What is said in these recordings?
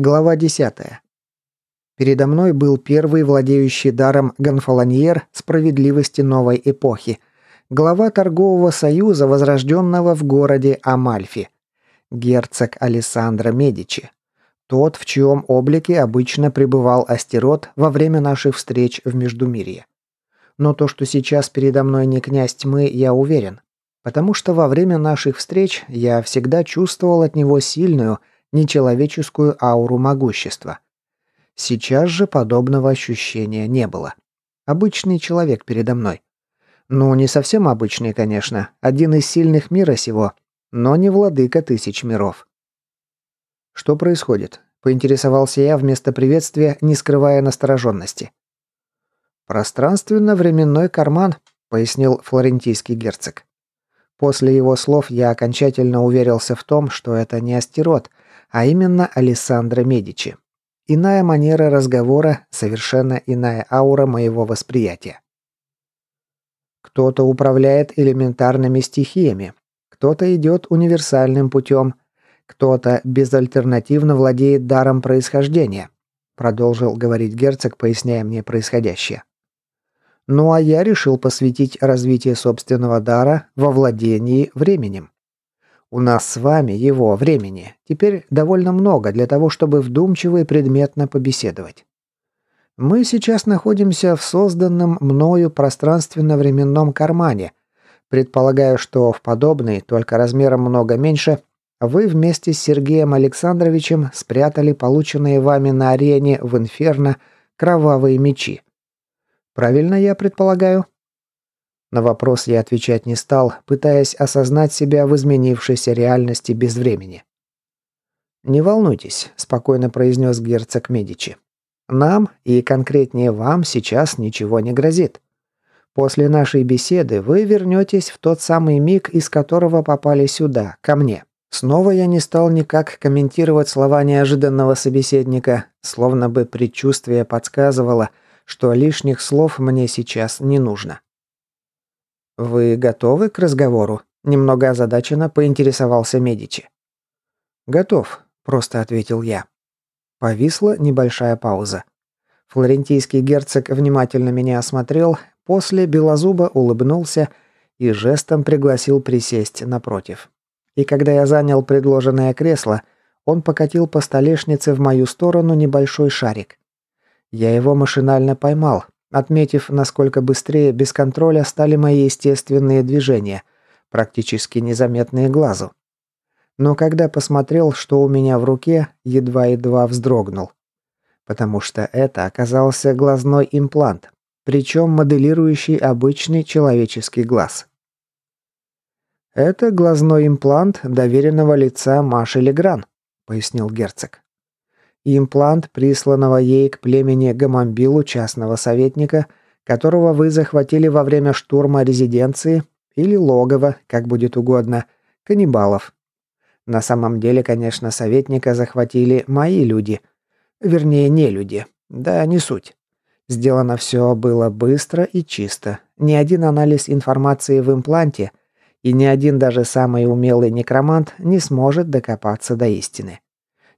Глава 10. Передо мной был первый владеющий даром гонфолоньер справедливости новой эпохи, глава торгового союза, возрожденного в городе Амальфи, герцог Алессандро Медичи. Тот, в чьем облике обычно пребывал Астерот во время наших встреч в Междумирье. Но то, что сейчас передо мной не князь тьмы, я уверен. Потому что во время наших встреч я всегда чувствовал от него сильную, нечеловеческую ауру могущества. Сейчас же подобного ощущения не было. Обычный человек передо мной. Ну, не совсем обычный, конечно, один из сильных мира сего, но не владыка тысяч миров. Что происходит? Поинтересовался я вместо приветствия, не скрывая настороженности. «Пространственно-временной карман», — пояснил флорентийский герцог. После его слов я окончательно уверился в том, что это не астерот, а именно Алессандро Медичи. Иная манера разговора, совершенно иная аура моего восприятия. Кто-то управляет элементарными стихиями, кто-то идет универсальным путем, кто-то безальтернативно владеет даром происхождения, продолжил говорить герцог, поясняя мне происходящее. Ну а я решил посвятить развитие собственного дара во владении временем. У нас с вами его времени теперь довольно много для того, чтобы вдумчиво и предметно побеседовать. Мы сейчас находимся в созданном мною пространственно-временном кармане. Предполагаю, что в подобный, только размером много меньше, вы вместе с Сергеем Александровичем спрятали полученные вами на арене в Инферно кровавые мечи. Правильно я предполагаю? На вопрос я отвечать не стал, пытаясь осознать себя в изменившейся реальности без времени. «Не волнуйтесь», – спокойно произнес герцог Медичи. «Нам, и конкретнее вам, сейчас ничего не грозит. После нашей беседы вы вернетесь в тот самый миг, из которого попали сюда, ко мне». Снова я не стал никак комментировать слова неожиданного собеседника, словно бы предчувствие подсказывало, что лишних слов мне сейчас не нужно. «Вы готовы к разговору?» – немного озадаченно поинтересовался Медичи. «Готов», – просто ответил я. Повисла небольшая пауза. Флорентийский герцог внимательно меня осмотрел, после Белозуба улыбнулся и жестом пригласил присесть напротив. И когда я занял предложенное кресло, он покатил по столешнице в мою сторону небольшой шарик. Я его машинально поймал, отметив, насколько быстрее без контроля стали мои естественные движения, практически незаметные глазу. Но когда посмотрел, что у меня в руке, едва-едва вздрогнул. Потому что это оказался глазной имплант, причем моделирующий обычный человеческий глаз. «Это глазной имплант доверенного лица Маши Легран», — пояснил герцог имплант присланного ей к племени Гамамбилу частного советника, которого вы захватили во время штурма резиденции или логова, как будет угодно, каннибалов. На самом деле, конечно, советника захватили мои люди. Вернее, не люди. Да, не суть. Сделано все было быстро и чисто. Ни один анализ информации в импланте и ни один даже самый умелый некромант не сможет докопаться до истины.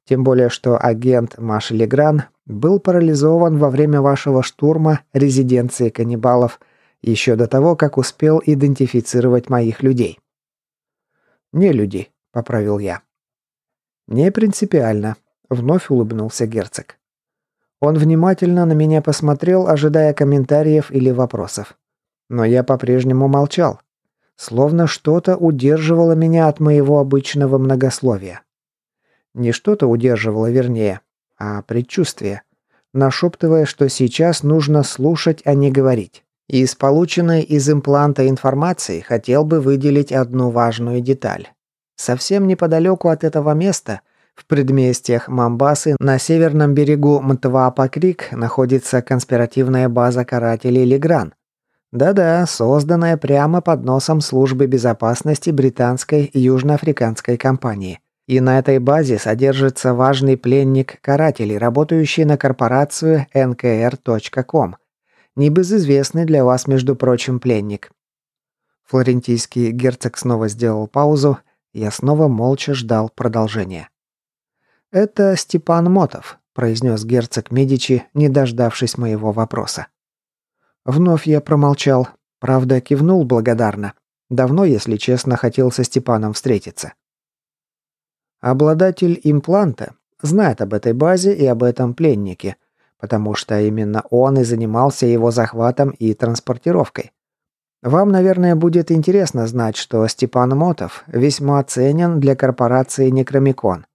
Тем более, что агент Маш Легран был парализован во время вашего штурма резиденции каннибалов еще до того, как успел идентифицировать моих людей. «Не люди», — поправил я. «Не принципиально», — вновь улыбнулся герцог. Он внимательно на меня посмотрел, ожидая комментариев или вопросов. Но я по-прежнему молчал. Словно что-то удерживало меня от моего обычного многословия. Не что-то удерживало вернее, а предчувствие, нашептывая, что сейчас нужно слушать, а не говорить. Из полученной из импланта информации хотел бы выделить одну важную деталь. Совсем неподалеку от этого места, в предместьях Мамбасы, на северном берегу Мтвапа-Крик, находится конспиративная база карателей Легран. Да-да, созданная прямо под носом службы безопасности британской южноафриканской компании – и на этой базе содержится важный пленник карателей, работающий на корпорацию nkr.com. Небезызвестный для вас, между прочим, пленник. Флорентийский герцог снова сделал паузу, я снова молча ждал продолжения. «Это Степан Мотов», – произнес герцог Медичи, не дождавшись моего вопроса. Вновь я промолчал, правда кивнул благодарно. Давно, если честно, хотел со Степаном встретиться. Обладатель импланта знает об этой базе и об этом пленнике, потому что именно он и занимался его захватом и транспортировкой. Вам, наверное, будет интересно знать, что Степан Мотов весьма ценен для корпорации Некромикон.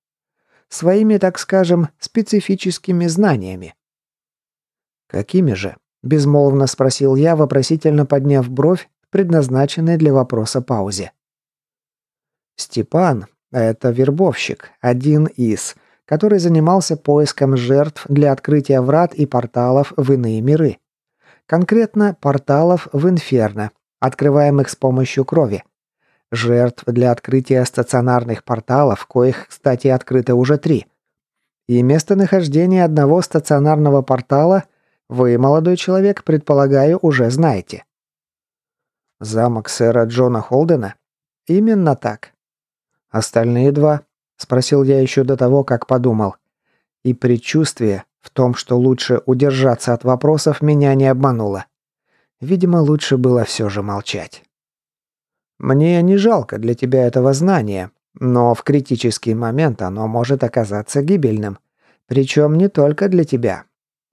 Своими, так скажем, специфическими знаниями. «Какими же?» – безмолвно спросил я, вопросительно подняв бровь, предназначенной для вопроса паузе. Степан – это вербовщик, один из, который занимался поиском жертв для открытия врат и порталов в иные миры. Конкретно порталов в Инферно, открываемых с помощью крови. Жертв для открытия стационарных порталов, коих, кстати, открыто уже три. И местонахождение одного стационарного портала вы, молодой человек, предполагаю, уже знаете. Замок сэра Джона Холдена? Именно так. Остальные два? Спросил я еще до того, как подумал. И предчувствие, в том, что лучше удержаться от вопросов, меня не обмануло. Видимо, лучше было все же молчать. «Мне не жалко для тебя этого знания, но в критический момент оно может оказаться гибельным. Причем не только для тебя.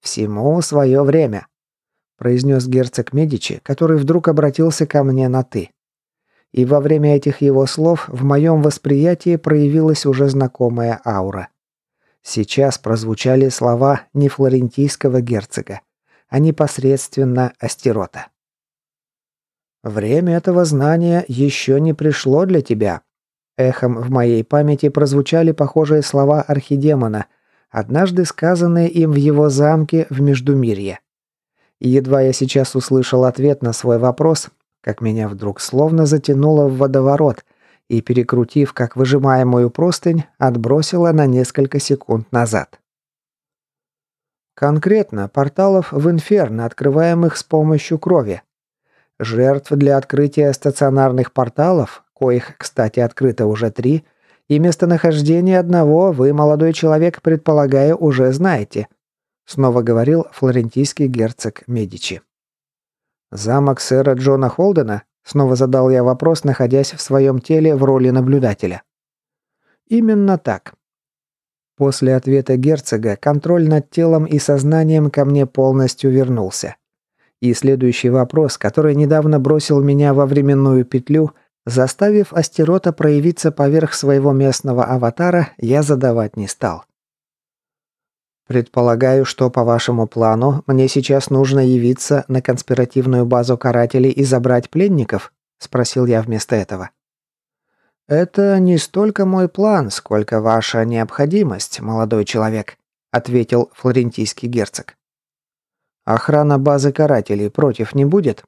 Всему свое время», – произнес герцог Медичи, который вдруг обратился ко мне на «ты». И во время этих его слов в моем восприятии проявилась уже знакомая аура. Сейчас прозвучали слова не флорентийского герцога, а непосредственно Астерота. «Время этого знания еще не пришло для тебя». Эхом в моей памяти прозвучали похожие слова архидемона, однажды сказанные им в его замке в Междумирье. Едва я сейчас услышал ответ на свой вопрос, как меня вдруг словно затянуло в водоворот, и, перекрутив как выжимаемую простынь, отбросило на несколько секунд назад. Конкретно порталов в Инферно, открываемых с помощью крови. Жертв для открытия стационарных порталов, коих, кстати, открыто уже три, и местонахождение одного вы, молодой человек, предполагаю, уже знаете», снова говорил флорентийский герцог Медичи. «Замок сэра Джона Холдена?» Снова задал я вопрос, находясь в своем теле в роли наблюдателя. Именно так. После ответа герцога контроль над телом и сознанием ко мне полностью вернулся. И следующий вопрос, который недавно бросил меня во временную петлю, заставив Астерота проявиться поверх своего местного аватара, я задавать не стал. Предполагаю, что по вашему плану мне сейчас нужно явиться на конспиративную базу карателей и забрать пленников, спросил я вместо этого. Это не столько мой план, сколько ваша необходимость, молодой человек, ответил флорентийский герцог. Охрана базы карателей против не будет?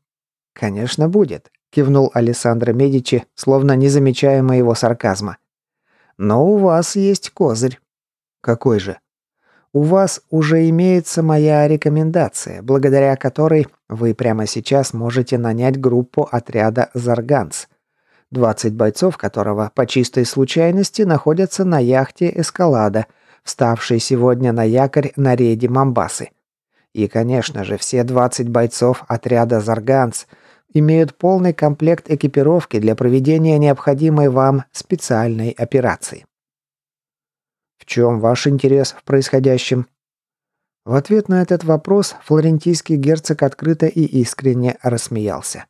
Конечно, будет, кивнул Алессандро Медичи, словно не замечая моего сарказма. Но у вас есть козырь. Какой же? У вас уже имеется моя рекомендация, благодаря которой вы прямо сейчас можете нанять группу отряда «Зарганс», 20 бойцов которого по чистой случайности находятся на яхте «Эскалада», вставшей сегодня на якорь на рейде Мамбасы. И, конечно же, все 20 бойцов отряда «Зарганс» имеют полный комплект экипировки для проведения необходимой вам специальной операции. В чем ваш интерес в происходящем? В ответ на этот вопрос флорентийский герцог открыто и искренне рассмеялся.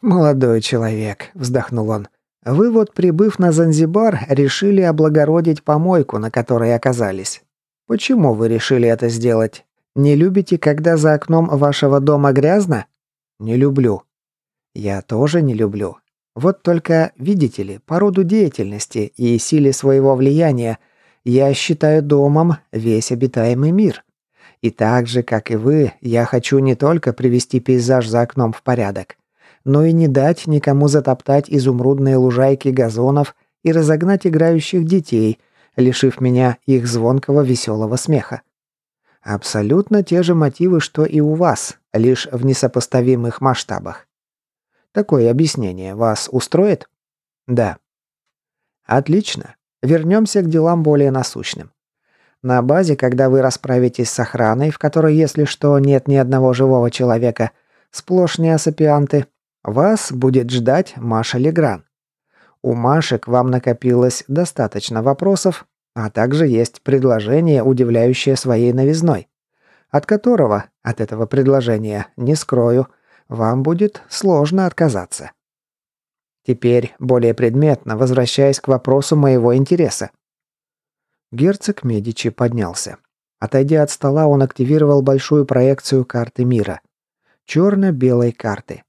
«Молодой человек», – вздохнул он, – «вы вот, прибыв на Занзибар, решили облагородить помойку, на которой оказались. Почему вы решили это сделать? Не любите, когда за окном вашего дома грязно? Не люблю. Я тоже не люблю. Вот только, видите ли, по роду деятельности и силе своего влияния – я считаю домом весь обитаемый мир. И так же, как и вы, я хочу не только привести пейзаж за окном в порядок, но и не дать никому затоптать изумрудные лужайки газонов и разогнать играющих детей, лишив меня их звонкого веселого смеха. Абсолютно те же мотивы, что и у вас, лишь в несопоставимых масштабах. Такое объяснение вас устроит? Да. Отлично. Вернемся к делам более насущным. На базе, когда вы расправитесь с охраной, в которой, если что, нет ни одного живого человека, сплошь неосапианты, вас будет ждать Маша Легран. У Маши к вам накопилось достаточно вопросов, а также есть предложение, удивляющее своей новизной, от которого, от этого предложения, не скрою, вам будет сложно отказаться. Теперь более предметно, возвращаясь к вопросу моего интереса. Герцог Медичи поднялся. Отойдя от стола, он активировал большую проекцию карты мира. Черно-белой карты.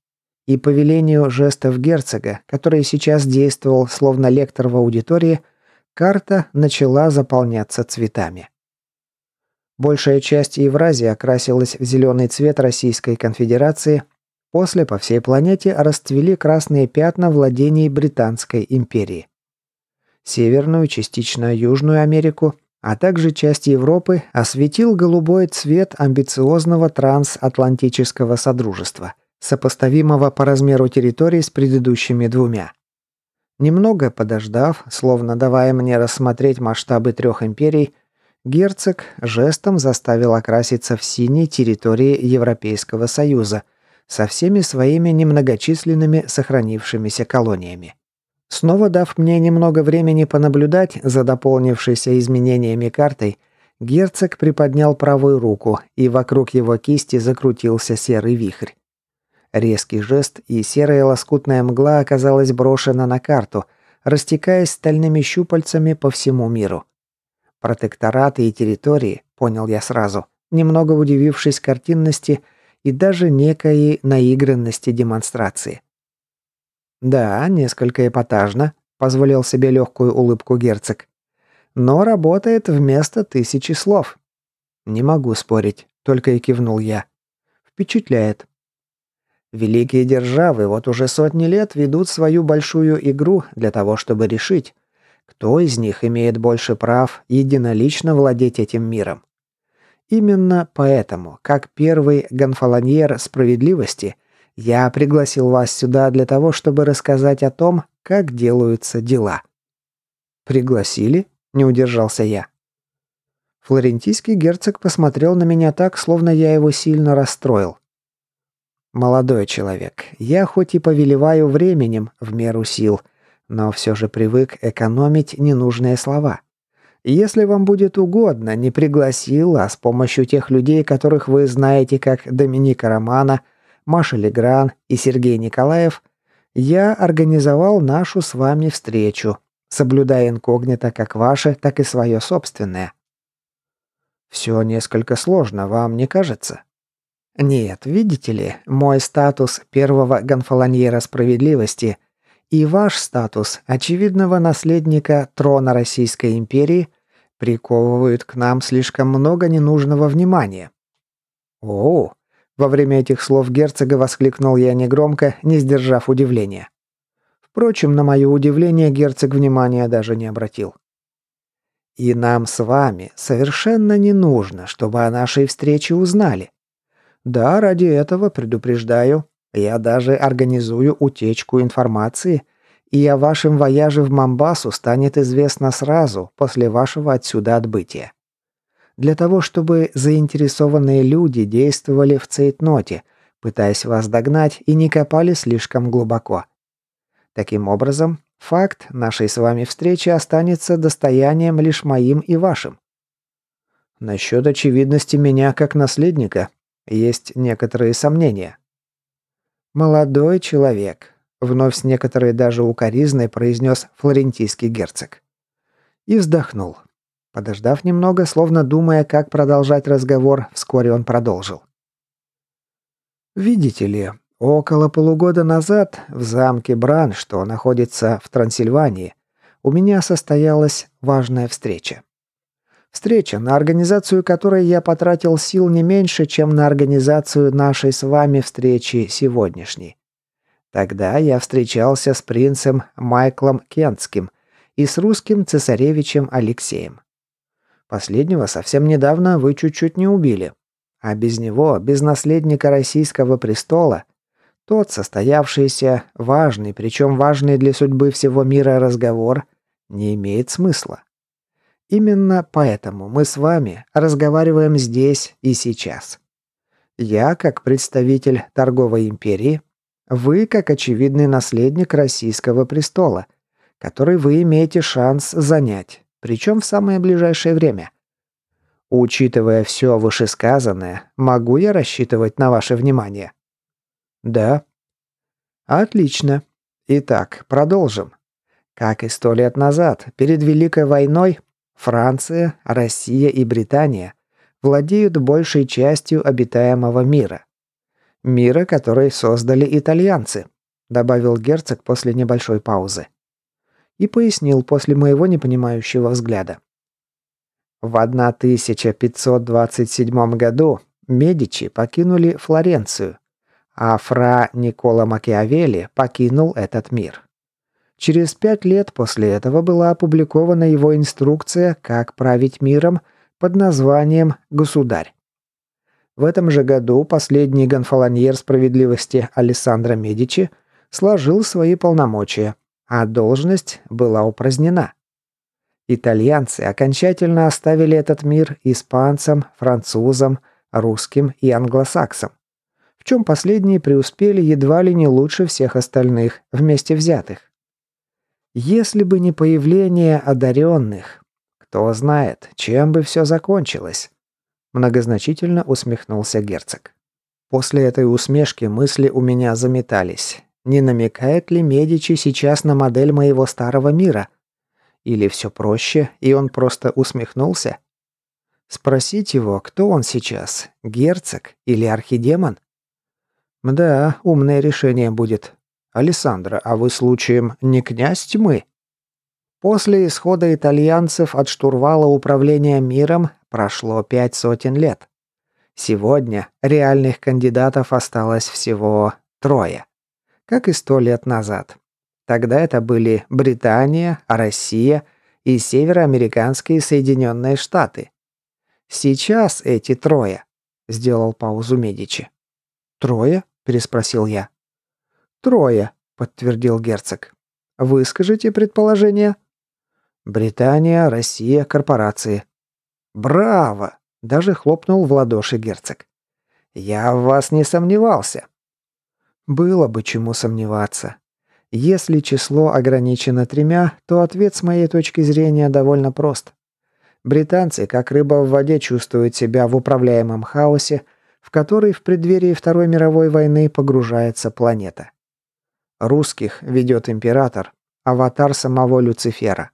И по велению жестов герцога, который сейчас действовал словно лектор в аудитории, карта начала заполняться цветами. Большая часть Евразии окрасилась в зеленый цвет Российской Конфедерации, после по всей планете расцвели красные пятна владений Британской империи. Северную, частично Южную Америку, а также часть Европы осветил голубой цвет амбициозного трансатлантического содружества, сопоставимого по размеру территорий с предыдущими двумя. Немного подождав, словно давая мне рассмотреть масштабы трех империй, герцог жестом заставил окраситься в синей территории Европейского Союза со всеми своими немногочисленными сохранившимися колониями. Снова дав мне немного времени понаблюдать за дополнившейся изменениями картой, герцог приподнял правую руку, и вокруг его кисти закрутился серый вихрь. Резкий жест, и серая лоскутная мгла оказалась брошена на карту, растекаясь стальными щупальцами по всему миру. Протектораты и территории, понял я сразу, немного удивившись картинности и даже некой наигранности демонстрации. «Да, несколько эпатажно», – позволил себе легкую улыбку герцог. «Но работает вместо тысячи слов». «Не могу спорить», – только и кивнул я. «Впечатляет». Великие державы вот уже сотни лет ведут свою большую игру для того, чтобы решить, кто из них имеет больше прав единолично владеть этим миром. Именно поэтому, как первый гонфолоньер справедливости, я пригласил вас сюда для того, чтобы рассказать о том, как делаются дела». «Пригласили?» – не удержался я. Флорентийский герцог посмотрел на меня так, словно я его сильно расстроил. «Молодой человек, я хоть и повелеваю временем в меру сил, но все же привык экономить ненужные слова. Если вам будет угодно, не пригласил, а с помощью тех людей, которых вы знаете как Доминика Романа – Маша Легран и Сергей Николаев, я организовал нашу с вами встречу, соблюдая инкогнито как ваше, так и свое собственное. Все несколько сложно, вам не кажется? Нет, видите ли, мой статус первого гонфолоньера справедливости и ваш статус очевидного наследника трона Российской империи приковывают к нам слишком много ненужного внимания. О, во время этих слов герцога воскликнул я негромко, не сдержав удивления. Впрочем, на мое удивление герцог внимания даже не обратил. И нам с вами совершенно не нужно, чтобы о нашей встрече узнали. Да, ради этого, предупреждаю, я даже организую утечку информации, и о вашем вояже в Мамбасу станет известно сразу после вашего отсюда отбытия для того, чтобы заинтересованные люди действовали в цейтноте, пытаясь вас догнать и не копали слишком глубоко. Таким образом, факт нашей с вами встречи останется достоянием лишь моим и вашим. Насчет очевидности меня как наследника есть некоторые сомнения. «Молодой человек», — вновь с некоторой даже укоризной произнес флорентийский герцог. И вздохнул. Подождав немного, словно думая, как продолжать разговор, вскоре он продолжил. «Видите ли, около полугода назад в замке Бран, что находится в Трансильвании, у меня состоялась важная встреча. Встреча, на организацию которой я потратил сил не меньше, чем на организацию нашей с вами встречи сегодняшней. Тогда я встречался с принцем Майклом Кентским и с русским цесаревичем Алексеем. Последнего совсем недавно вы чуть-чуть не убили. А без него, без наследника российского престола, тот состоявшийся, важный, причем важный для судьбы всего мира разговор, не имеет смысла. Именно поэтому мы с вами разговариваем здесь и сейчас. Я как представитель торговой империи, вы как очевидный наследник российского престола, который вы имеете шанс занять, причем в самое ближайшее время. Учитывая все вышесказанное, могу я рассчитывать на ваше внимание? Да. Отлично. Итак, продолжим. Как и сто лет назад, перед Великой войной, Франция, Россия и Британия владеют большей частью обитаемого мира. Мира, который создали итальянцы, добавил герцог после небольшой паузы. И пояснил после моего непонимающего взгляда. В 1527 году Медичи покинули Флоренцию, а фра Никола Макиавелли покинул этот мир. Через пять лет после этого была опубликована его инструкция «Как править миром» под названием «Государь». В этом же году последний гонфолоньер справедливости Алессандро Медичи сложил свои полномочия, а должность была упразднена. Итальянцы окончательно оставили этот мир испанцам, французам, русским и англосаксам, в чем последние преуспели едва ли не лучше всех остальных, вместе взятых. Если бы не появление одаренных, кто знает, чем бы все закончилось. Многозначительно усмехнулся герцог. После этой усмешки мысли у меня заметались. Не намекает ли Медичи сейчас на модель моего старого мира – или все проще, и он просто усмехнулся? Спросить его, кто он сейчас, герцог или архидемон? Да, умное решение будет. Александра, а вы случаем не князь тьмы? После исхода итальянцев от штурвала управления миром прошло пять сотен лет. Сегодня реальных кандидатов осталось всего трое, как и сто лет назад. Тогда это были Британия, Россия и североамериканские Соединенные Штаты. Сейчас эти трое, сделал паузу Медичи. Трое? переспросил я. Трое, подтвердил герцог. Выскажите предположение. Британия, Россия, корпорации. Браво! Даже хлопнул в ладоши герцог. Я в вас не сомневался. Было бы чему сомневаться. Если число ограничено тремя, то ответ с моей точки зрения довольно прост. Британцы, как рыба в воде, чувствуют себя в управляемом хаосе, в который в преддверии Второй мировой войны погружается планета. Русских ведет император, аватар самого Люцифера.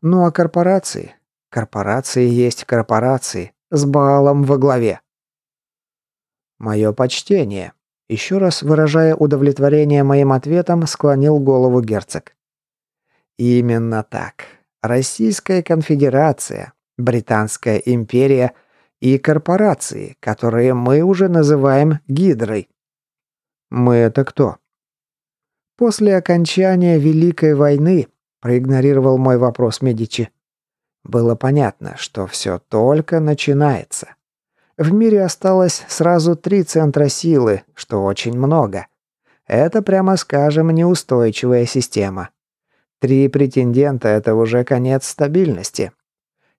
Ну а корпорации? Корпорации есть корпорации, с Баалом во главе. Мое почтение. Еще раз выражая удовлетворение моим ответом, склонил голову герцог. Именно так. Российская конфедерация, Британская империя и корпорации, которые мы уже называем Гидрой. Мы это кто? После окончания Великой войны, проигнорировал мой вопрос Медичи, было понятно, что все только начинается. В мире осталось сразу три центра силы, что очень много. Это, прямо скажем, неустойчивая система. Три претендента – это уже конец стабильности.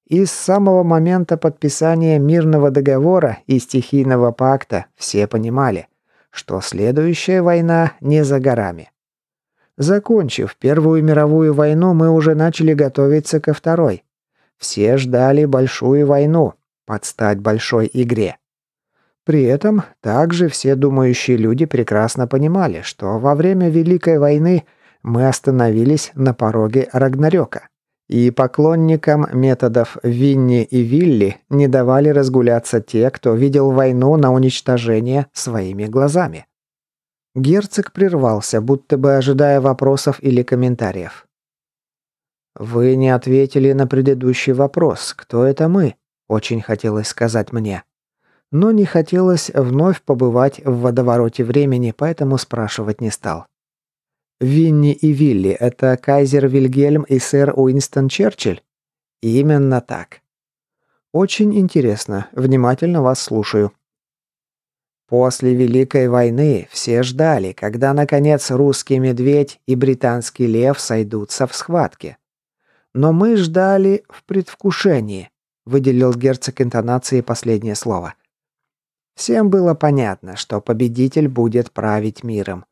И с самого момента подписания мирного договора и стихийного пакта все понимали, что следующая война не за горами. Закончив Первую мировую войну, мы уже начали готовиться ко второй. Все ждали большую войну, под стать большой игре. При этом также все думающие люди прекрасно понимали, что во время Великой войны мы остановились на пороге Рагнарёка. И поклонникам методов Винни и Вилли не давали разгуляться те, кто видел войну на уничтожение своими глазами. Герцог прервался, будто бы ожидая вопросов или комментариев. «Вы не ответили на предыдущий вопрос. Кто это мы?» Очень хотелось сказать мне. Но не хотелось вновь побывать в водовороте времени, поэтому спрашивать не стал. Винни и Вилли – это кайзер Вильгельм и сэр Уинстон Черчилль? Именно так. Очень интересно, внимательно вас слушаю. После Великой войны все ждали, когда наконец русский медведь и британский лев сойдутся в схватке. Но мы ждали в предвкушении, выделил герцог интонации последнее слово. Всем было понятно, что победитель будет править миром.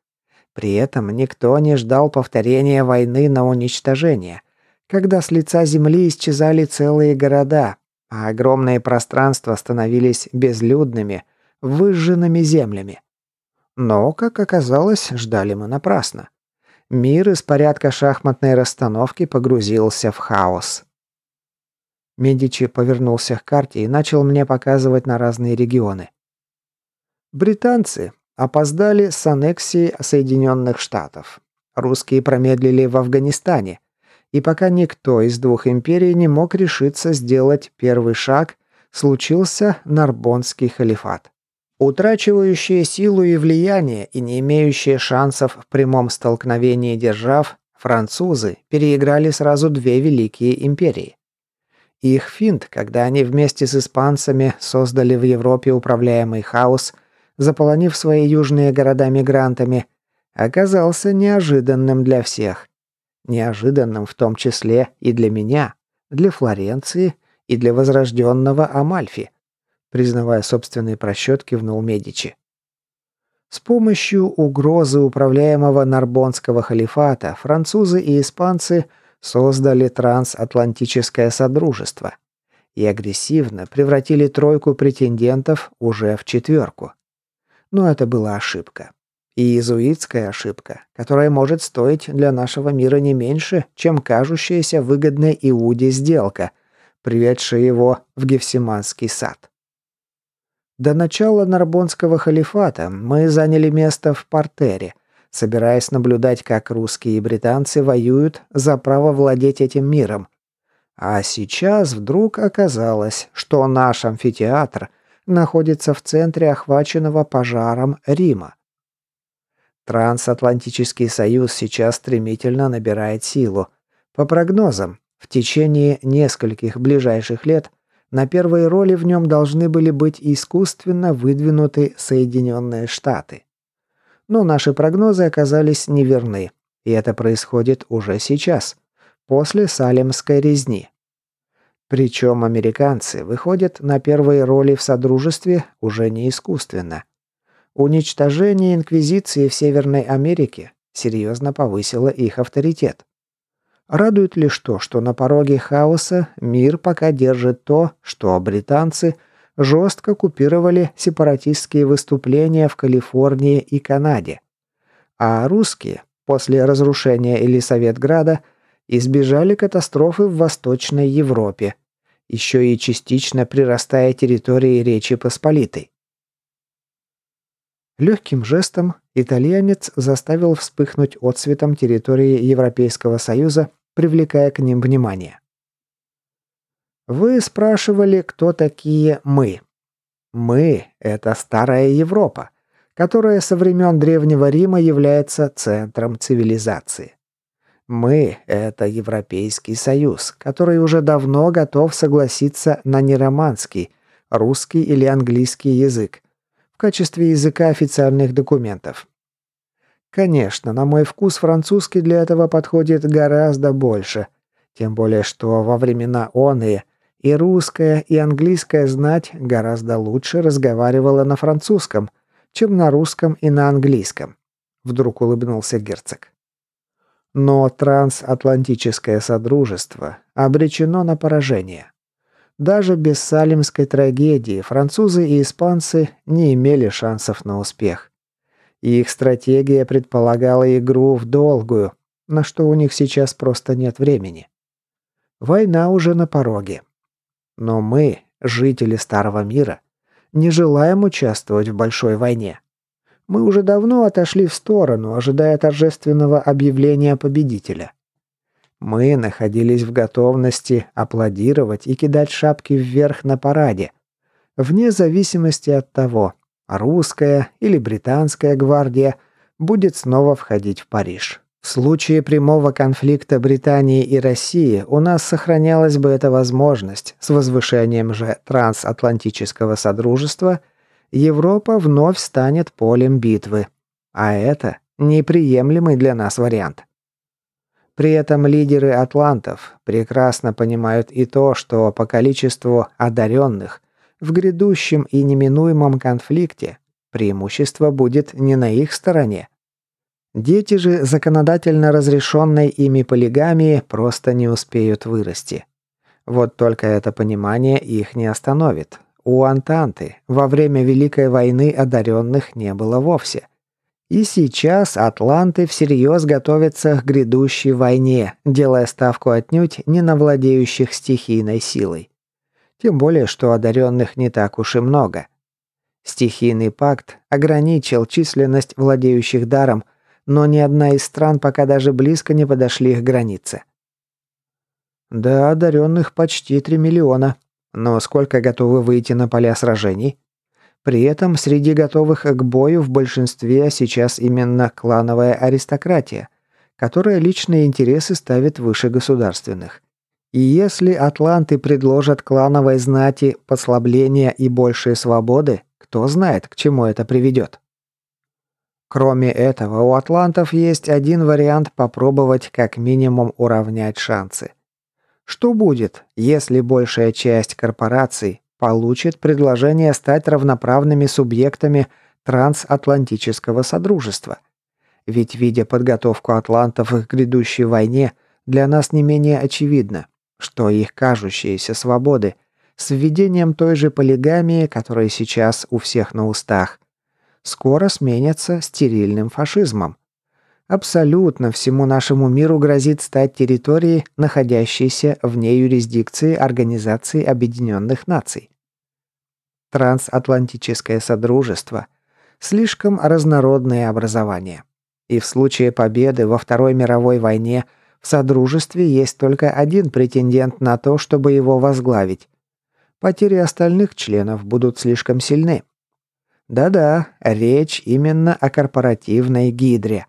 При этом никто не ждал повторения войны на уничтожение, когда с лица земли исчезали целые города, а огромные пространства становились безлюдными, выжженными землями. Но, как оказалось, ждали мы напрасно. Мир из порядка шахматной расстановки погрузился в хаос. Медичи повернулся к карте и начал мне показывать на разные регионы. Британцы опоздали с аннексией Соединенных Штатов. Русские промедлили в Афганистане. И пока никто из двух империй не мог решиться сделать первый шаг, случился Нарбонский халифат. Утрачивающие силу и влияние и не имеющие шансов в прямом столкновении держав, французы переиграли сразу две великие империи. Их финт, когда они вместе с испанцами создали в Европе управляемый хаос, заполонив свои южные города мигрантами, оказался неожиданным для всех. Неожиданным в том числе и для меня, для Флоренции и для возрожденного Амальфи – признавая собственные просчет, кивнул Медичи. С помощью угрозы управляемого Нарбонского халифата французы и испанцы создали трансатлантическое содружество и агрессивно превратили тройку претендентов уже в четверку. Но это была ошибка. И иезуитская ошибка, которая может стоить для нашего мира не меньше, чем кажущаяся выгодной Иуде сделка, приведшая его в Гефсиманский сад. До начала Нарбонского халифата мы заняли место в портере, собираясь наблюдать, как русские и британцы воюют за право владеть этим миром. А сейчас вдруг оказалось, что наш амфитеатр находится в центре охваченного пожаром Рима. Трансатлантический союз сейчас стремительно набирает силу. По прогнозам, в течение нескольких ближайших лет на первые роли в нем должны были быть искусственно выдвинуты Соединенные Штаты. Но наши прогнозы оказались неверны, и это происходит уже сейчас, после Салемской резни. Причем американцы выходят на первые роли в Содружестве уже не искусственно. Уничтожение Инквизиции в Северной Америке серьезно повысило их авторитет. Радует лишь то, что на пороге хаоса мир пока держит то, что британцы жестко купировали сепаратистские выступления в Калифорнии и Канаде. А русские, после разрушения Елисаветграда, избежали катастрофы в Восточной Европе, еще и частично прирастая территории Речи Посполитой. Легким жестом итальянец заставил вспыхнуть отцветом территории Европейского Союза привлекая к ним внимание. Вы спрашивали, кто такие мы. Мы – это старая Европа, которая со времен Древнего Рима является центром цивилизации. Мы – это Европейский Союз, который уже давно готов согласиться на нероманский, русский или английский язык в качестве языка официальных документов. Конечно, на мой вкус французский для этого подходит гораздо больше. Тем более, что во времена оные и русская, и английская знать гораздо лучше разговаривала на французском, чем на русском и на английском. Вдруг улыбнулся герцог. Но трансатлантическое содружество обречено на поражение. Даже без салимской трагедии французы и испанцы не имели шансов на успех. Их стратегия предполагала игру в долгую, на что у них сейчас просто нет времени. Война уже на пороге. Но мы, жители Старого мира, не желаем участвовать в большой войне. Мы уже давно отошли в сторону, ожидая торжественного объявления победителя. Мы находились в готовности аплодировать и кидать шапки вверх на параде, вне зависимости от того, русская или британская гвардия будет снова входить в Париж. В случае прямого конфликта Британии и России у нас сохранялась бы эта возможность. С возвышением же трансатлантического содружества Европа вновь станет полем битвы. А это неприемлемый для нас вариант. При этом лидеры атлантов прекрасно понимают и то, что по количеству одаренных в грядущем и неминуемом конфликте преимущество будет не на их стороне. Дети же законодательно разрешенной ими полигамии просто не успеют вырасти. Вот только это понимание их не остановит. У Антанты во время Великой войны одаренных не было вовсе. И сейчас атланты всерьез готовятся к грядущей войне, делая ставку отнюдь не на владеющих стихийной силой. Тем более, что одаренных не так уж и много. Стихийный пакт ограничил численность владеющих даром, но ни одна из стран пока даже близко не подошли к границе. Да, одаренных почти 3 миллиона. Но сколько готовы выйти на поля сражений? При этом среди готовых к бою в большинстве сейчас именно клановая аристократия, которая личные интересы ставит выше государственных. И если атланты предложат клановой знати послабления и большие свободы, кто знает, к чему это приведет. Кроме этого, у атлантов есть один вариант попробовать как минимум уравнять шансы. Что будет, если большая часть корпораций получит предложение стать равноправными субъектами трансатлантического содружества. Ведь, видя подготовку атлантов к грядущей войне, для нас не менее очевидно, что их кажущиеся свободы с введением той же полигамии, которая сейчас у всех на устах, скоро сменятся стерильным фашизмом. Абсолютно всему нашему миру грозит стать территорией, находящейся вне юрисдикции Организации Объединенных Наций. Трансатлантическое Содружество – слишком разнородное образование. И в случае победы во Второй мировой войне в Содружестве есть только один претендент на то, чтобы его возглавить. Потери остальных членов будут слишком сильны. Да-да, речь именно о корпоративной гидре.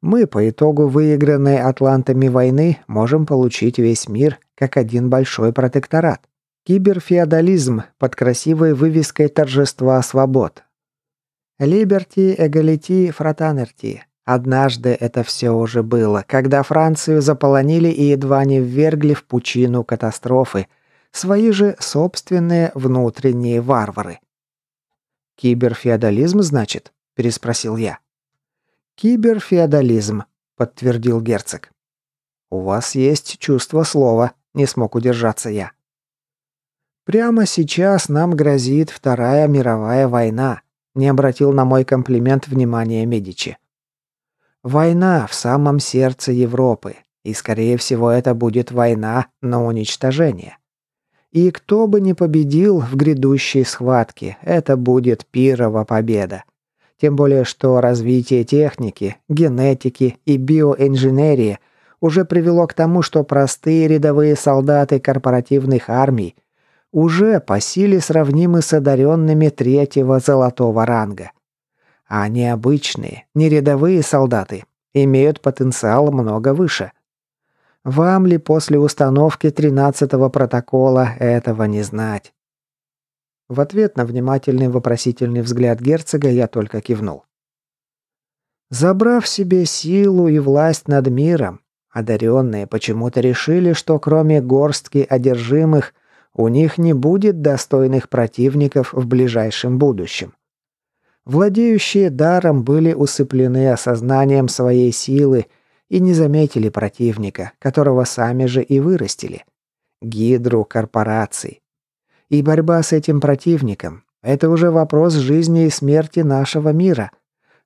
Мы по итогу выигранной атлантами войны можем получить весь мир как один большой протекторат. Киберфеодализм под красивой вывеской торжества свобод. Liberty, Equality, Fraternity. Однажды это все уже было, когда Францию заполонили и едва не ввергли в пучину катастрофы свои же собственные внутренние варвары. «Киберфеодализм, значит?» – переспросил я. «Киберфеодализм», — подтвердил герцог. «У вас есть чувство слова», — не смог удержаться я. «Прямо сейчас нам грозит Вторая мировая война», — не обратил на мой комплимент внимания Медичи. «Война в самом сердце Европы, и, скорее всего, это будет война на уничтожение. И кто бы ни победил в грядущей схватке, это будет пирова победа. Тем более, что развитие техники, генетики и биоинженерии уже привело к тому, что простые рядовые солдаты корпоративных армий уже по силе сравнимы с одаренными третьего золотого ранга. А необычные, нерядовые солдаты имеют потенциал много выше. Вам ли после установки 13-го протокола этого не знать? В ответ на внимательный вопросительный взгляд герцога я только кивнул. Забрав себе силу и власть над миром, одаренные почему-то решили, что кроме горстки одержимых, у них не будет достойных противников в ближайшем будущем. Владеющие даром были усыплены осознанием своей силы и не заметили противника, которого сами же и вырастили. Гидру корпораций. И борьба с этим противником – это уже вопрос жизни и смерти нашего мира,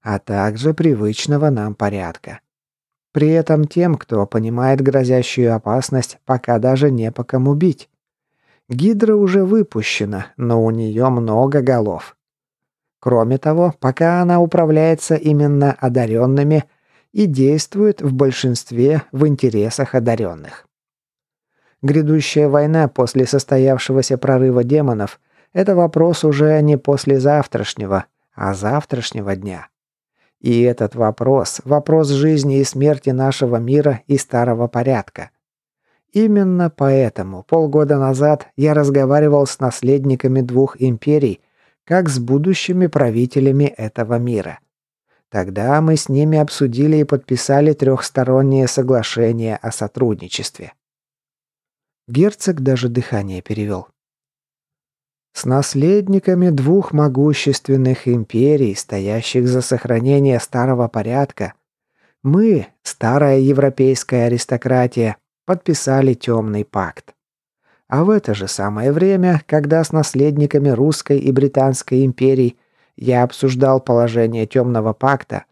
а также привычного нам порядка. При этом тем, кто понимает грозящую опасность, пока даже не по кому бить. Гидра уже выпущена, но у нее много голов. Кроме того, пока она управляется именно одаренными и действует в большинстве в интересах одаренных. Грядущая война после состоявшегося прорыва демонов – это вопрос уже не послезавтрашнего, а завтрашнего дня. И этот вопрос – вопрос жизни и смерти нашего мира и старого порядка. Именно поэтому полгода назад я разговаривал с наследниками двух империй, как с будущими правителями этого мира. Тогда мы с ними обсудили и подписали трехстороннее соглашение о сотрудничестве. Герцог даже дыхание перевел. С наследниками двух могущественных империй, стоящих за сохранение старого порядка, мы, старая европейская аристократия, подписали темный пакт. А в это же самое время, когда с наследниками русской и британской империй я обсуждал положение темного пакта,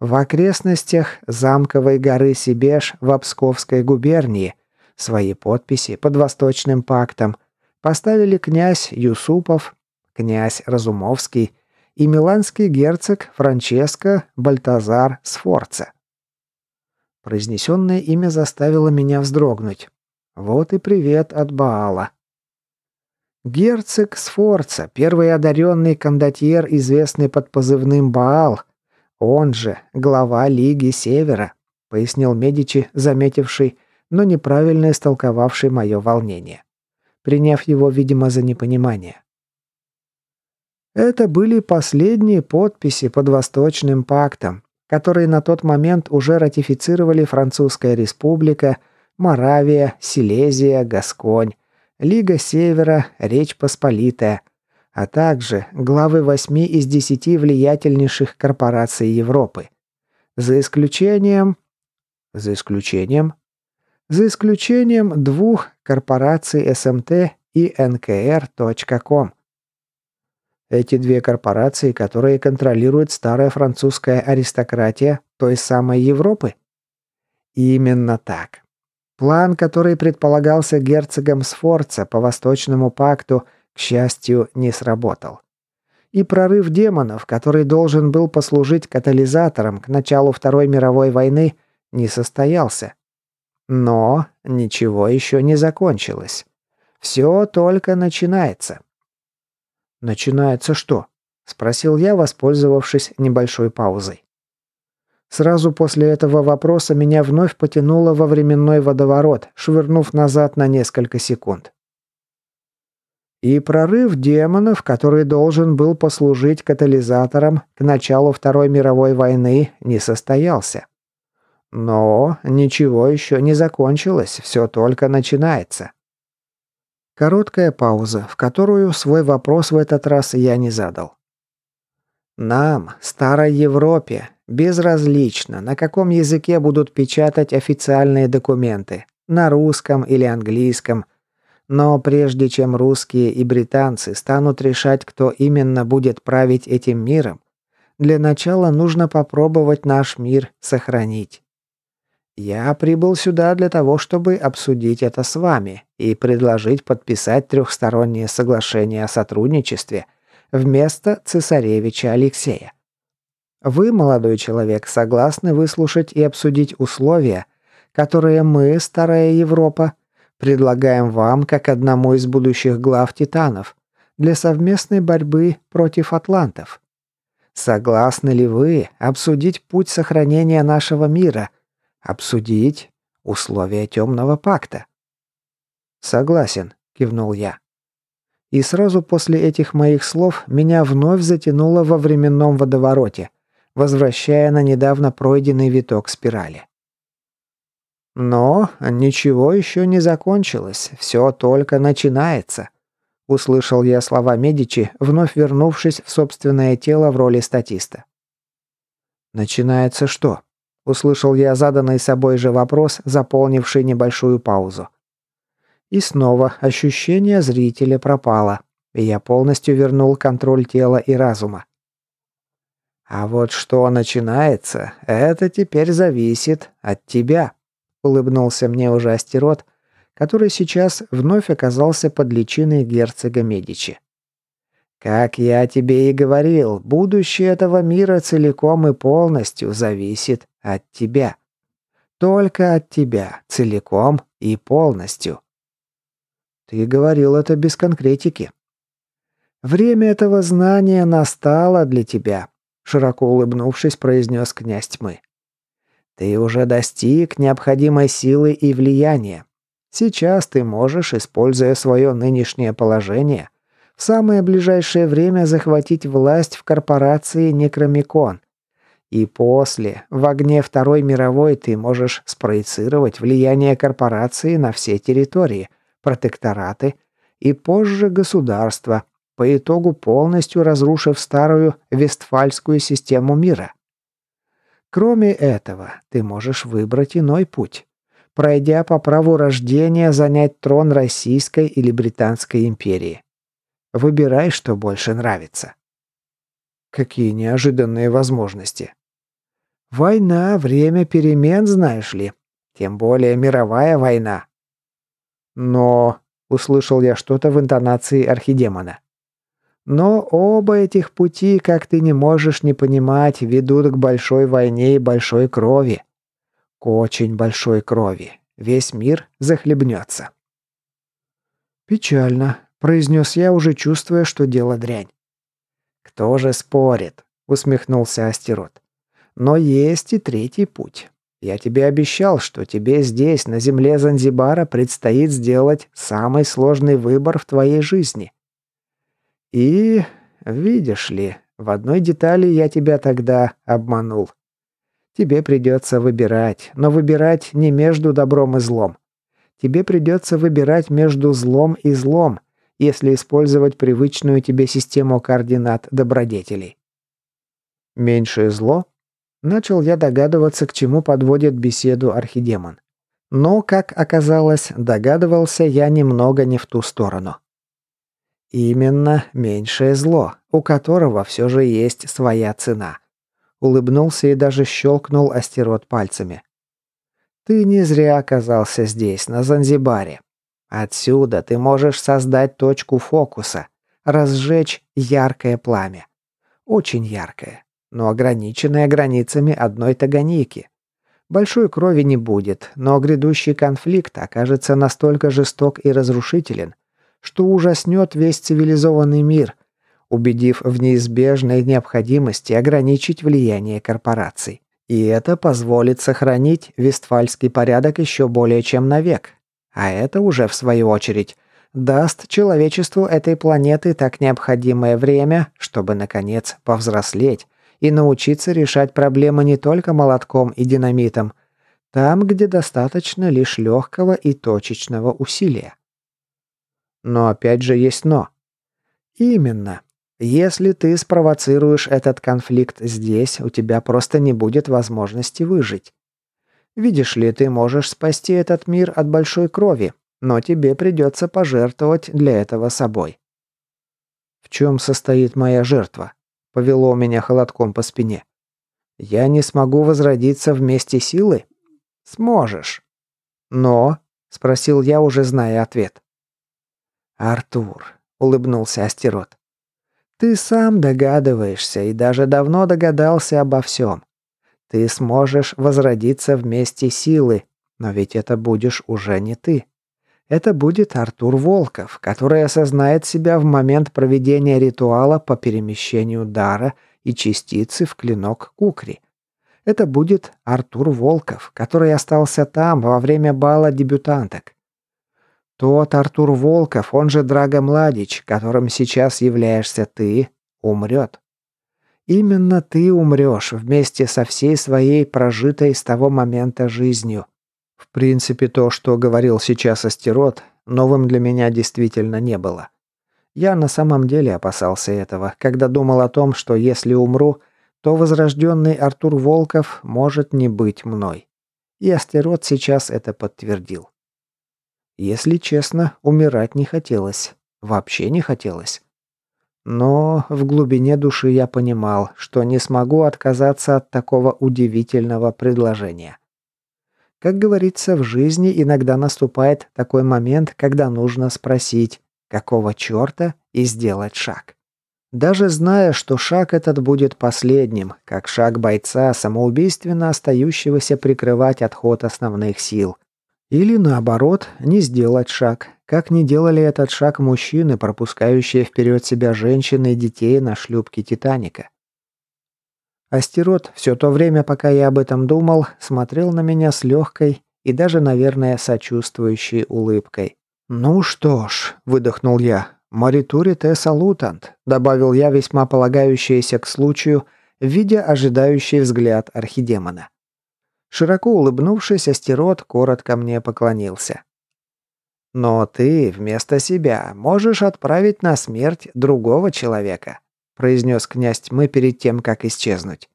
в окрестностях замковой горы Сибеш в Обсковской губернии свои подписи под Восточным пактом поставили князь Юсупов, князь Разумовский и миланский герцог Франческо Бальтазар Сфорца. Произнесенное имя заставило меня вздрогнуть. Вот и привет от Баала. Герцог Сфорца, первый одаренный кондотьер, известный под позывным Баал, он же глава Лиги Севера, пояснил Медичи, заметивший, но неправильно истолковавший мое волнение, приняв его, видимо, за непонимание. Это были последние подписи под Восточным пактом, которые на тот момент уже ратифицировали Французская республика, Моравия, Силезия, Гасконь, Лига Севера, Речь Посполитая, а также главы восьми из десяти влиятельнейших корпораций Европы. За исключением... За исключением... За исключением двух корпораций СМТ и НКР.ком, эти две корпорации, которые контролирует старая французская аристократия той самой Европы? Именно так. План, который предполагался герцогом Сфорца по Восточному пакту, к счастью, не сработал. И прорыв демонов, который должен был послужить катализатором к началу Второй мировой войны, не состоялся. Но ничего еще не закончилось. Все только начинается. «Начинается что?» – спросил я, воспользовавшись небольшой паузой. Сразу после этого вопроса меня вновь потянуло во временной водоворот, швырнув назад на несколько секунд. И прорыв демонов, который должен был послужить катализатором к началу Второй мировой войны, не состоялся. Но ничего еще не закончилось, все только начинается. Короткая пауза, в которую свой вопрос в этот раз я не задал. Нам, старой Европе, безразлично, на каком языке будут печатать официальные документы, на русском или английском. Но прежде чем русские и британцы станут решать, кто именно будет править этим миром, для начала нужно попробовать наш мир сохранить. Я прибыл сюда для того, чтобы обсудить это с вами и предложить подписать трехстороннее соглашение о сотрудничестве вместо цесаревича Алексея. Вы, молодой человек, согласны выслушать и обсудить условия, которые мы, Старая Европа, предлагаем вам как одному из будущих глав Титанов для совместной борьбы против атлантов. Согласны ли вы обсудить путь сохранения нашего мира – Обсудить условия темного пакта. Согласен, кивнул я. И сразу после этих моих слов меня вновь затянуло во временном водовороте, возвращая на недавно пройденный виток спирали. Но ничего еще не закончилось, все только начинается. Услышал я слова Медичи, вновь вернувшись в собственное тело в роли статиста. Начинается что? Услышал я заданный собой же вопрос, заполнивший небольшую паузу. И снова ощущение зрителя пропало, и я полностью вернул контроль тела и разума. А вот что начинается, это теперь зависит от тебя, улыбнулся мне уже Астерот, который сейчас вновь оказался под личиной герцога Медичи. Как я тебе и говорил, будущее этого мира целиком и полностью зависит от тебя. Только от тебя, целиком и полностью. Ты говорил это без конкретики. Время этого знания настало для тебя, широко улыбнувшись, произнес князь тьмы. Ты уже достиг необходимой силы и влияния. Сейчас ты можешь, используя свое нынешнее положение, в самое ближайшее время захватить власть в корпорации Некромикон И после, в огне Второй мировой, ты можешь спроецировать влияние корпорации на все территории, протектораты и позже государства, по итогу полностью разрушив старую вестфальскую систему мира. Кроме этого, ты можешь выбрать иной путь. Пройдя по праву рождения, занять трон Российской или Британской империи. Выбирай, что больше нравится. Какие неожиданные возможности. Война – время перемен, знаешь ли. Тем более мировая война. Но... Услышал я что-то в интонации архидемона. Но оба этих пути, как ты не можешь не понимать, ведут к большой войне и большой крови. К очень большой крови. Весь мир захлебнется. «Печально», — произнес я, уже чувствуя, что дело дрянь. «Кто же спорит?» — усмехнулся Астерот. «Но есть и третий путь. Я тебе обещал, что тебе здесь, на земле Занзибара, предстоит сделать самый сложный выбор в твоей жизни. И, видишь ли, в одной детали я тебя тогда обманул. Тебе придется выбирать, но выбирать не между добром и злом. Тебе придется выбирать между злом и злом, если использовать привычную тебе систему координат добродетелей. Меньшее зло? Начал я догадываться, к чему подводит беседу архидемон. Но, как оказалось, догадывался я немного не в ту сторону. Именно меньшее зло, у которого все же есть своя цена. Улыбнулся и даже щелкнул астерот пальцами. Ты не зря оказался здесь, на Занзибаре. Отсюда ты можешь создать точку фокуса, разжечь яркое пламя. Очень яркое, но ограниченное границами одной Таганики. Большой крови не будет, но грядущий конфликт окажется настолько жесток и разрушителен, что ужаснет весь цивилизованный мир, убедив в неизбежной необходимости ограничить влияние корпораций. И это позволит сохранить вестфальский порядок еще более чем на век, а это уже, в свою очередь, даст человечеству этой планеты так необходимое время, чтобы, наконец, повзрослеть и научиться решать проблемы не только молотком и динамитом, там, где достаточно лишь легкого и точечного усилия. Но опять же есть «но». Именно. Если ты спровоцируешь этот конфликт здесь, у тебя просто не будет возможности выжить. Видишь ли, ты можешь спасти этот мир от большой крови, но тебе придется пожертвовать для этого собой. В чем состоит моя жертва? Повело меня холодком по спине. Я не смогу возродиться вместе силы? Сможешь. Но, спросил я, уже зная ответ. Артур, улыбнулся Астерот. Ты сам догадываешься и даже давно догадался обо всем. Ты сможешь возродиться вместе силы, но ведь это будешь уже не ты. Это будет Артур Волков, который осознает себя в момент проведения ритуала по перемещению дара и частицы в клинок Кукри. Это будет Артур Волков, который остался там во время бала дебютанток. Тот Артур Волков, он же Драго Младич, которым сейчас являешься ты, умрет. Именно ты умрешь вместе со всей своей прожитой с того момента жизнью. В принципе, то, что говорил сейчас Астерот, новым для меня действительно не было. Я на самом деле опасался этого, когда думал о том, что если умру, то возрожденный Артур Волков может не быть мной. И Астерот сейчас это подтвердил. Если честно, умирать не хотелось. Вообще не хотелось. Но в глубине души я понимал, что не смогу отказаться от такого удивительного предложения. Как говорится, в жизни иногда наступает такой момент, когда нужно спросить, какого черта, и сделать шаг. Даже зная, что шаг этот будет последним, как шаг бойца, самоубийственно остающегося прикрывать отход основных сил. Или наоборот, не сделать шаг, как не делали этот шаг мужчины, пропускающие вперед себя женщины и детей на шлюпке Титаника. Астерот все то время, пока я об этом думал, смотрел на меня с легкой и даже, наверное, сочувствующей улыбкой. «Ну что ж», — выдохнул я, — «моритури те салутант», — добавил я весьма полагающееся к случаю видя ожидающий взгляд архидемона. Широко улыбнувшись, Астерот коротко мне поклонился. «Но ты вместо себя можешь отправить на смерть другого человека», произнес князь тьмы перед тем, как исчезнуть.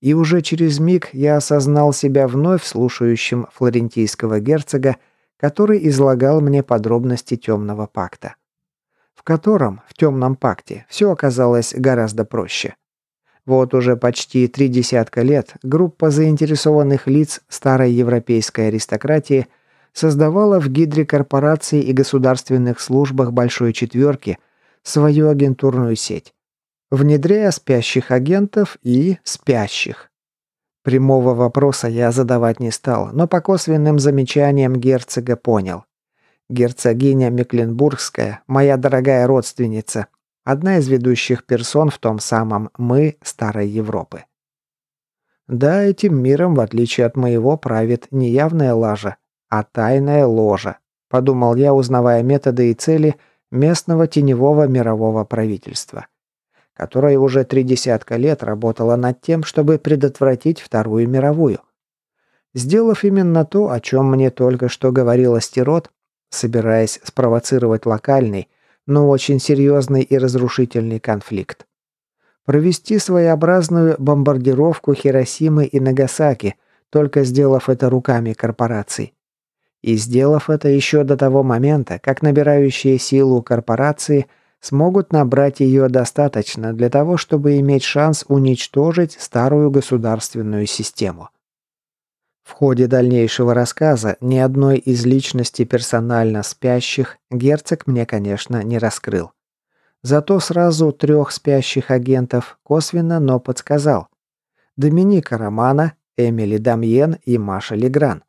И уже через миг я осознал себя вновь слушающим флорентийского герцога, который излагал мне подробности темного пакта. В котором, в темном пакте, все оказалось гораздо проще. Вот уже почти три десятка лет группа заинтересованных лиц старой европейской аристократии создавала в гидре корпораций и государственных службах Большой Четверки свою агентурную сеть, внедряя спящих агентов и спящих. Прямого вопроса я задавать не стал, но по косвенным замечаниям герцога понял. Герцогиня Мекленбургская, моя дорогая родственница, одна из ведущих персон в том самом «мы» Старой Европы. Да, этим миром, в отличие от моего, правит не явная лажа, а тайная ложа, подумал я, узнавая методы и цели местного теневого мирового правительства которая уже три десятка лет работала над тем, чтобы предотвратить Вторую мировую. Сделав именно то, о чем мне только что говорил Астерот, собираясь спровоцировать локальный, но очень серьезный и разрушительный конфликт. Провести своеобразную бомбардировку Хиросимы и Нагасаки, только сделав это руками корпораций. И сделав это еще до того момента, как набирающие силу корпорации – смогут набрать ее достаточно для того, чтобы иметь шанс уничтожить старую государственную систему. В ходе дальнейшего рассказа ни одной из личностей персонально спящих герцог мне, конечно, не раскрыл. Зато сразу трех спящих агентов косвенно, но подсказал. Доминика Романа, Эмили Дамьен и Маша Легран.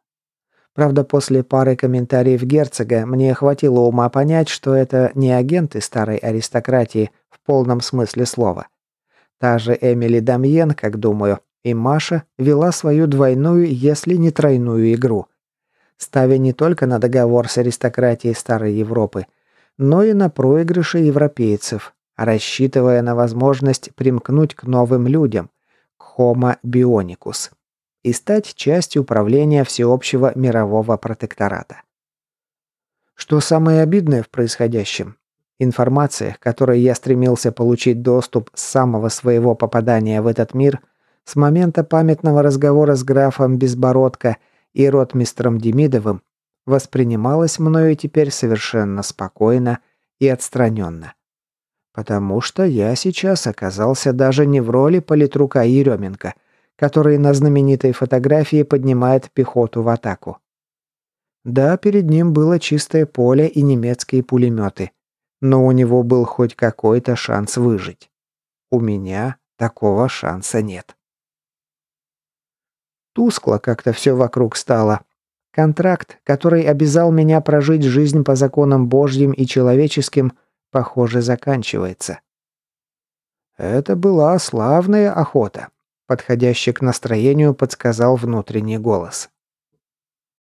Правда, после пары комментариев герцога мне хватило ума понять, что это не агенты старой аристократии в полном смысле слова. Та же Эмили Дамьен, как думаю, и Маша вела свою двойную, если не тройную игру. Ставя не только на договор с аристократией Старой Европы, но и на проигрыши европейцев, рассчитывая на возможность примкнуть к новым людям, к Homo Bionicus и стать частью управления всеобщего мирового протектората. Что самое обидное в происходящем? Информация, к которой я стремился получить доступ с самого своего попадания в этот мир, с момента памятного разговора с графом Безбородко и ротмистром Демидовым, воспринималась мною теперь совершенно спокойно и отстраненно. Потому что я сейчас оказался даже не в роли политрука Еременко – который на знаменитой фотографии поднимает пехоту в атаку. Да, перед ним было чистое поле и немецкие пулеметы, но у него был хоть какой-то шанс выжить. У меня такого шанса нет. Тускло как-то все вокруг стало. Контракт, который обязал меня прожить жизнь по законам Божьим и человеческим, похоже, заканчивается. Это была славная охота подходящий к настроению, подсказал внутренний голос.